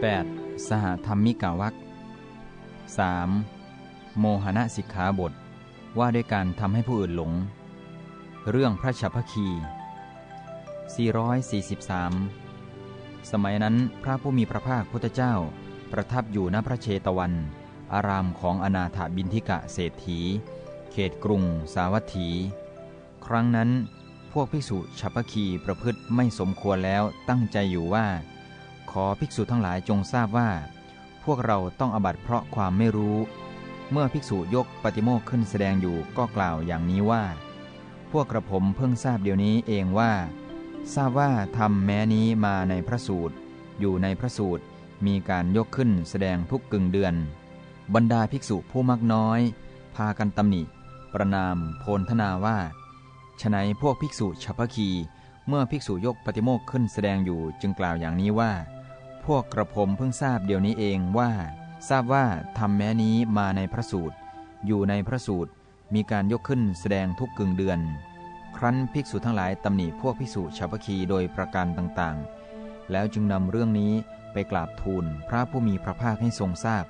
8. สหธรรมิกาวัก 3. โมหณสิกขาบท ว่าด้วยการทำให้ผู้อื่นหลง เรื่องพระฉัพพคี 443 สมัยนั้นพระผู้มีพระภาคพุทธเจ้า ประทับอยู่ณพระเชตวัน อารามของอนาถบินทิกะเศรษฐี เขตกรุง สาวัตถี ครั้งนั้นพวกภิกษุฉัพพคีประพฤติไม่สมควรแล้วตั้งใจอยู่ว่า ขอภิกษุทั้งหลายจงทราบว่า พวกเราต้องอบัตเพราะความไม่รู้ เมื่อภิกษุยกปฏิโมกข์ขึ้นแสดงอยู่ก็กล่าวอย่างนี้ว่า พวกกระผมเพิ่งทราบเดี๋ยวนี้เองว่า ทราบว่าทำแม้นี้มาในพระสูตร อยู่ในพระสูตรมีการยกขึ้นแสดงทุกกึ่งเดือน บรรดาภิกษุผู้มักน้อย พากันตำหนิ ประนาม โพลธนาว่าฉนัยพวกภิกษุฉัพพคี เมื่อภิกษุยกปฏิโมกข์ขึ้นแสดงอยู่จึงกล่าวอย่างนี้ว่า พวกกระผมเพิ่งทราบเดี๋ยวนี้เองว่า ทราบว่าทำแม้นี้มาในพระสูตร อยู่ในพระสูตรมีการยกขึ้นแสดงทุกกึ่งเดือน ครั้นภิกษุทั้งหลายตำหนิพวกภิกษุฉัพพคีโดยประการต่างๆ แล้วจึงนำเรื่องนี้ไปกราบทูลพระผู้มีพระภาคให้ทรงทราบ